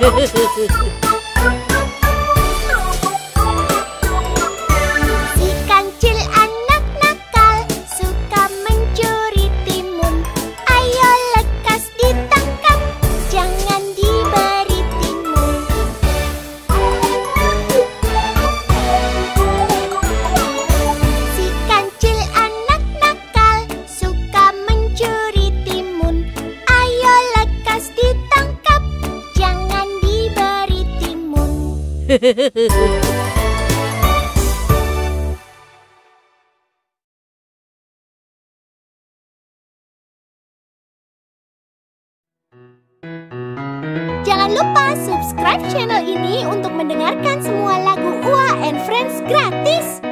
嘿嘿嘿嘿。Jangan lupa subscribe channel ini untuk mendengarkan semua lagu Ua and Friends gratis.